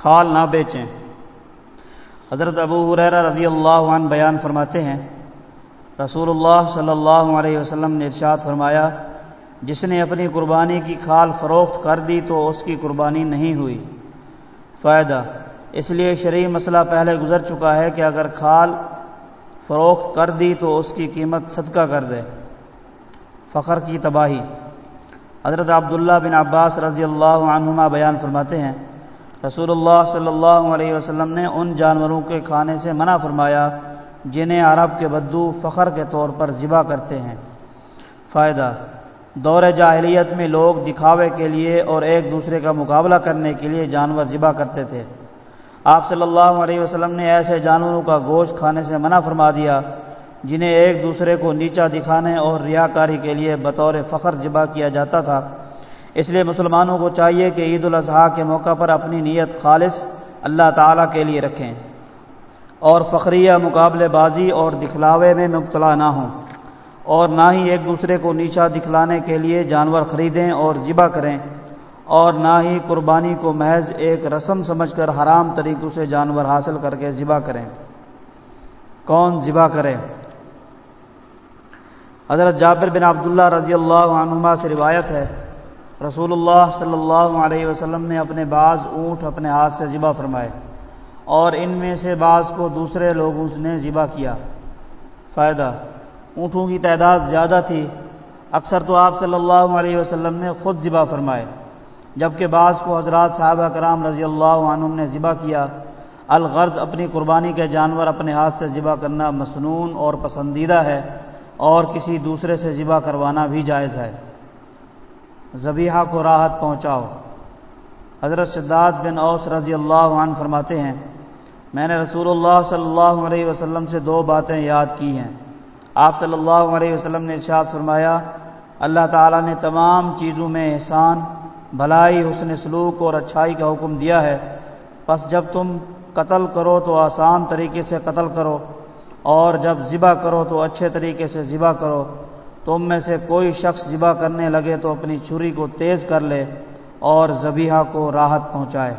کھال نہ بیچیں۔ حضرت ابو حریرہ رضی اللہ عنہ بیان فرماتے ہیں رسول اللہ صلی اللہ علیہ وسلم نے ارشاد فرمایا، جس نے اپنی قربانی کی کھال فروخت کر دی تو اس کی قربانی نہیں ہوئی۔ فائدہ، اس لیے شرعی مسئلہ پہلے گزر چکا ہے کہ اگر کھال فروخت کر دی تو اس کی قیمت صدقہ کر دے۔ فخر کی تباہی۔ حضرت عبداللہ بن عباس رضی اللہ عنہما بیان فرماتے ہیں رسول اللہ صلی اللہ علیہ وسلم نے ان جانوروں کے کھانے سے منع فرمایا جنہیں عرب کے بدو فخر کے طور پر ذبح کرتے ہیں۔ فائدہ، دور جاہلیت میں لوگ دکھاوے کے لیے اور ایک دوسرے کا مقابلہ کرنے کے لیے جانور ذبح کرتے تھے۔ آپ صلی اللہ علیہ وسلم نے ایسے جانوروں کا گوشت کھانے سے منع فرما دیا جنہیں ایک دوسرے کو نیچا دکھانے اور ریاکاری کے لیے بطور فخر ذبح کیا جاتا تھا۔ اس لیے مسلمانوں کو چاہیے کہ عید الاضحیٰ کے موقع پر اپنی نیت خالص اللہ تعالیٰ کے لیے رکھیں اور فخریہ مقابلے بازی اور دکھلاوے میں مبتلا نہ ہوں اور نہ ہی ایک دوسرے کو نیچا دکھلانے کے لیے جانور خریدیں اور ذبح کریں اور نہ ہی قربانی کو محض ایک رسم سمجھ کر حرام طریقوں سے جانور حاصل کر کے ذبح کریں۔ کون ذبح کرے؟ حضرت جابر بن عبداللہ رضی اللہ عنہما سے روایت ہے رسول اللہ صلی اللہ علیہ وسلم نے اپنے بعض اونٹ اپنے ہاتھ سے ذبح فرمائے اور ان میں سے بعض کو دوسرے لوگوں نے ذبح کیا۔ فائدہ، اونٹوں کی تعداد زیادہ تھی۔ اکثر تو آپ صلی اللہ علیہ وسلم نے خود ذبح فرمائے، جبکہ بعض کو حضرات صحابہ کرام رضی اللہ عنہم نے ذبح کیا۔ الغرض اپنی قربانی کے جانور اپنے ہاتھ سے ذبح کرنا مصنون اور پسندیدہ ہے اور کسی دوسرے سے ذبح کروانا بھی جائز ہے۔ ذبیحہ کو راحت پہنچاؤ۔ حضرت شداد بن اوس رضی اللہ عنہ فرماتے ہیں، میں نے رسول اللہ صلی اللہ علیہ وسلم سے دو باتیں یاد کی ہیں۔ آپ صلی اللہ علیہ وسلم نے ارشاد فرمایا، اللہ تعالیٰ نے تمام چیزوں میں احسان، بھلائی، حسن سلوک اور اچھائی کا حکم دیا ہے۔ بس جب تم قتل کرو تو آسان طریقے سے قتل کرو، اور جب ذبح کرو تو اچھے طریقے سے ذبح کرو۔ تم میں سے کوئی شخص ذبح کرنے لگے تو اپنی چھری کو تیز کر لے اور ذبیحہ کو راحت پہنچائے۔